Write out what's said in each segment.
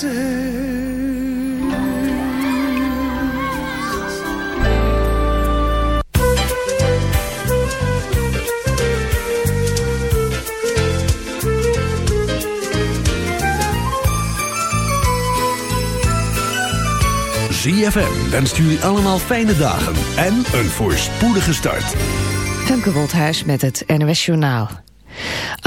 kisses. ZFM wenst jullie allemaal fijne dagen en een voorspoedige start. Femke Woldhuis met het NOS Journaal.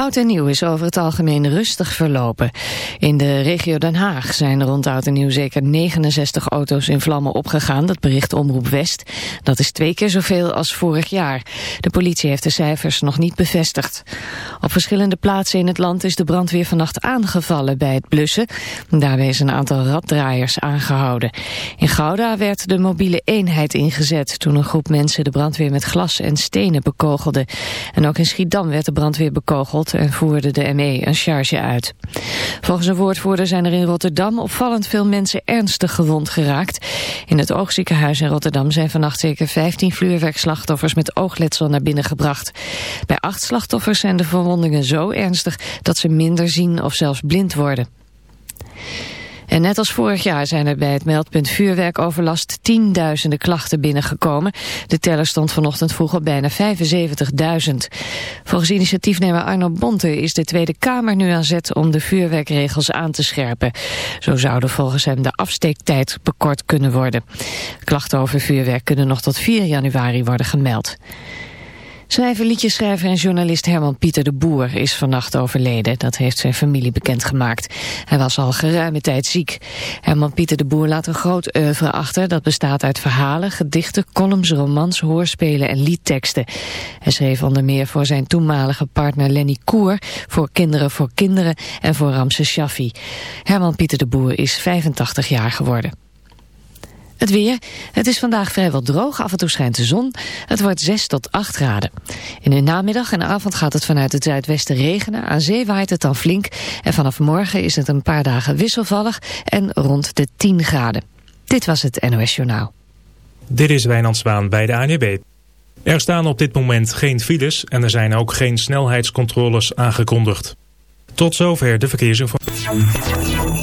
Oud en nieuw is over het algemeen rustig verlopen. In de regio Den Haag zijn rond oud en nieuw zeker 69 auto's in vlammen opgegaan. Dat bericht Omroep West. Dat is twee keer zoveel als vorig jaar. De politie heeft de cijfers nog niet bevestigd. Op verschillende plaatsen in het land is de brandweer vannacht aangevallen bij het blussen. Daarbij is een aantal raddraaiers aangehouden. In Gouda werd de mobiele eenheid ingezet toen een groep mensen de brandweer met glas en stenen bekogelde. En ook in Schiedam werd de brandweer bekogeld en voerde de ME een charge uit. Volgens een woordvoerder zijn er in Rotterdam opvallend veel mensen ernstig gewond geraakt. In het oogziekenhuis in Rotterdam zijn vannacht zeker 15 vuurwerkslachtoffers met oogletsel naar binnen gebracht. Bij acht slachtoffers zijn de verwondingen zo ernstig dat ze minder zien of zelfs blind worden. En net als vorig jaar zijn er bij het meldpunt vuurwerkoverlast tienduizenden klachten binnengekomen. De teller stond vanochtend vroeg op bijna 75.000. Volgens initiatiefnemer Arno Bonte is de Tweede Kamer nu aan zet om de vuurwerkregels aan te scherpen. Zo zouden volgens hem de afsteektijd bekort kunnen worden. Klachten over vuurwerk kunnen nog tot 4 januari worden gemeld. Schrijver, liedjeschrijver en journalist Herman Pieter de Boer is vannacht overleden. Dat heeft zijn familie bekendgemaakt. Hij was al geruime tijd ziek. Herman Pieter de Boer laat een groot oeuvre achter. Dat bestaat uit verhalen, gedichten, columns, romans, hoorspelen en liedteksten. Hij schreef onder meer voor zijn toenmalige partner Lenny Koer... voor Kinderen voor Kinderen en voor Ramse Shaffi. Herman Pieter de Boer is 85 jaar geworden. Het weer. Het is vandaag vrijwel droog. Af en toe schijnt de zon. Het wordt 6 tot 8 graden. In de namiddag en avond gaat het vanuit het zuidwesten regenen. Aan zee waait het dan flink. En vanaf morgen is het een paar dagen wisselvallig en rond de 10 graden. Dit was het NOS Journaal. Dit is Wijnand Zwaan bij de ANWB. Er staan op dit moment geen files en er zijn ook geen snelheidscontroles aangekondigd. Tot zover de verkeersinformatie.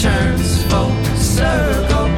turns full circle.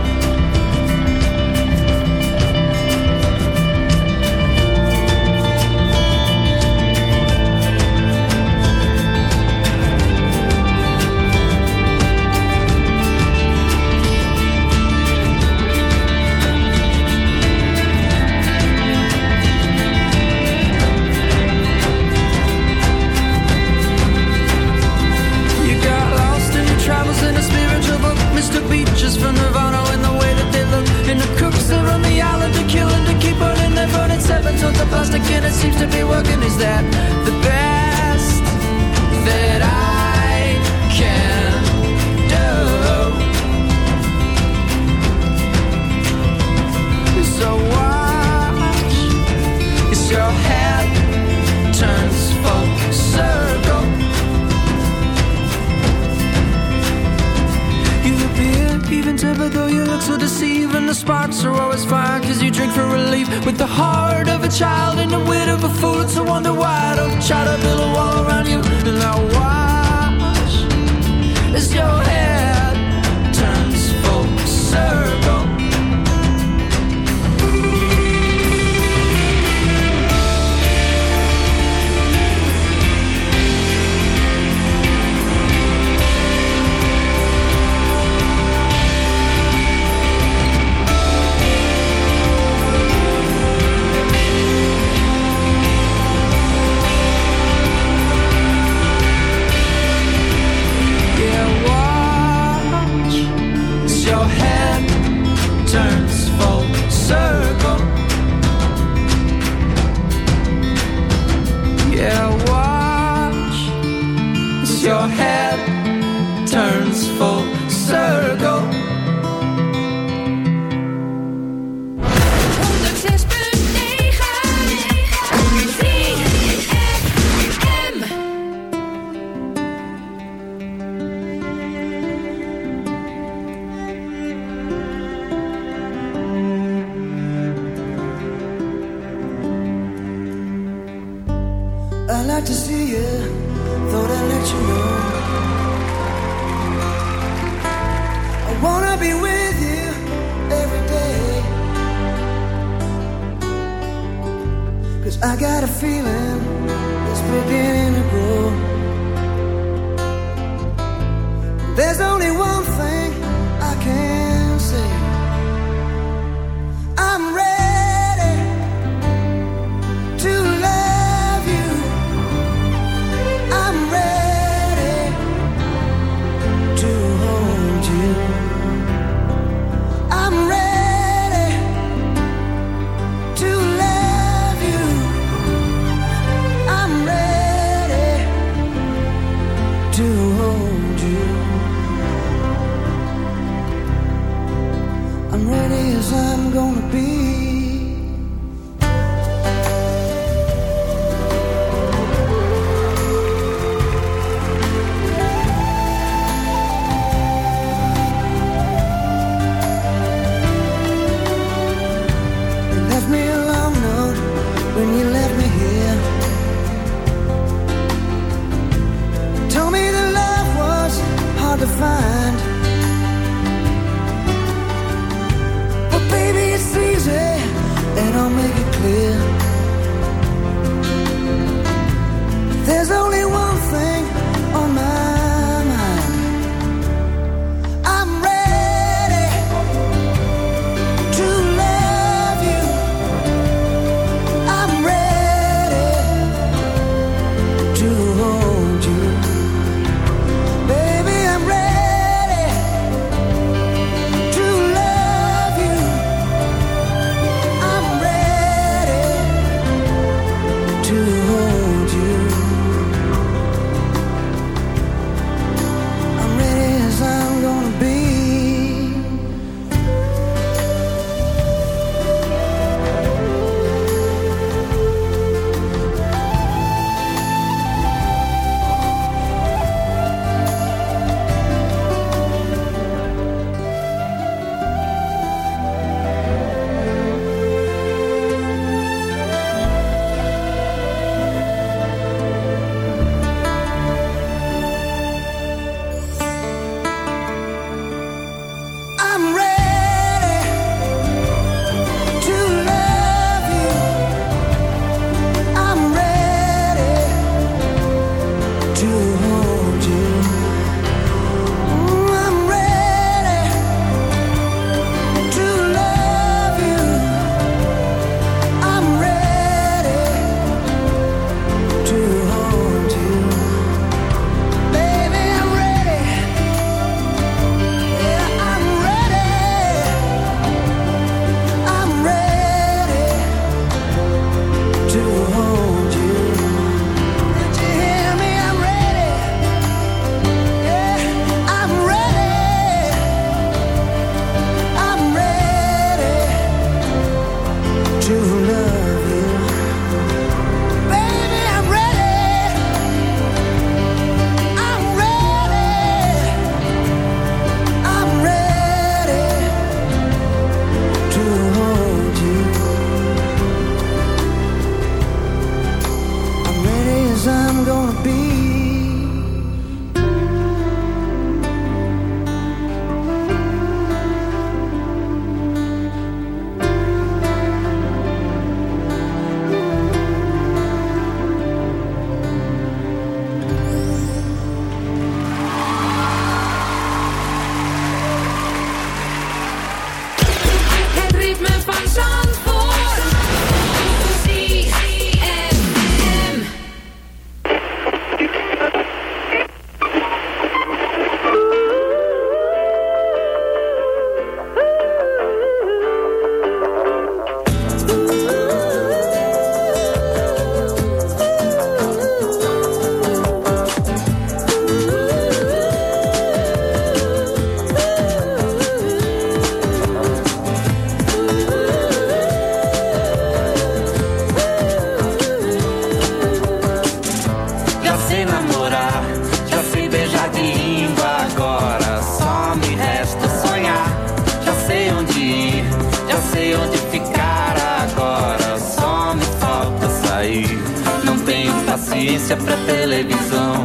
audiência pra televisão.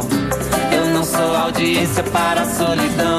Eu não sou audiência para a solidão.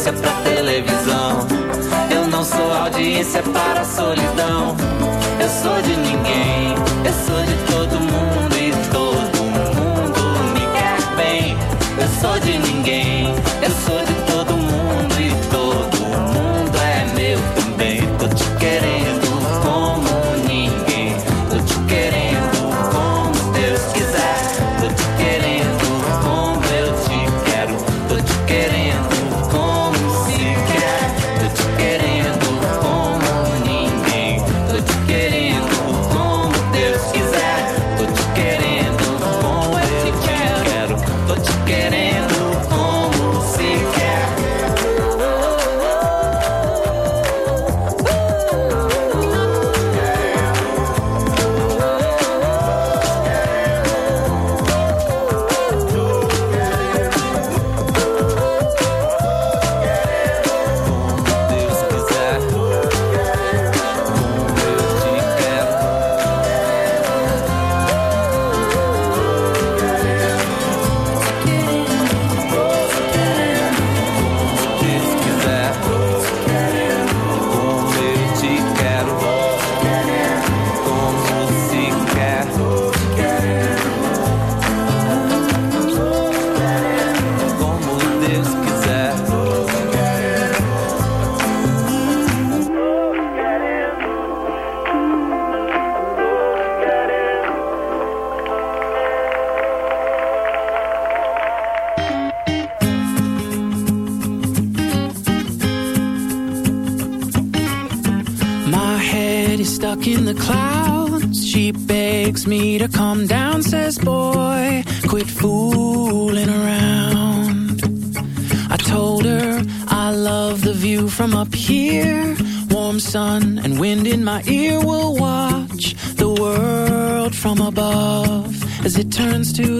audiência pra televisão. Eu não sou audiência para solidão. Eu sou de turns to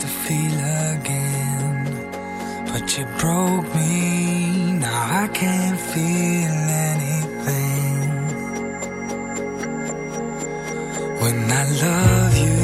to feel again. But you broke me, now I can't feel anything. When I love you.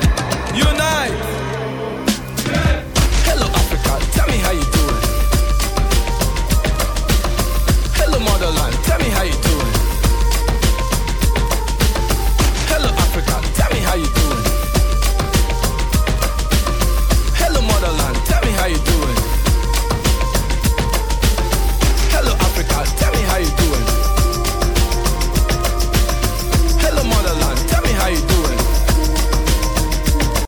Unite.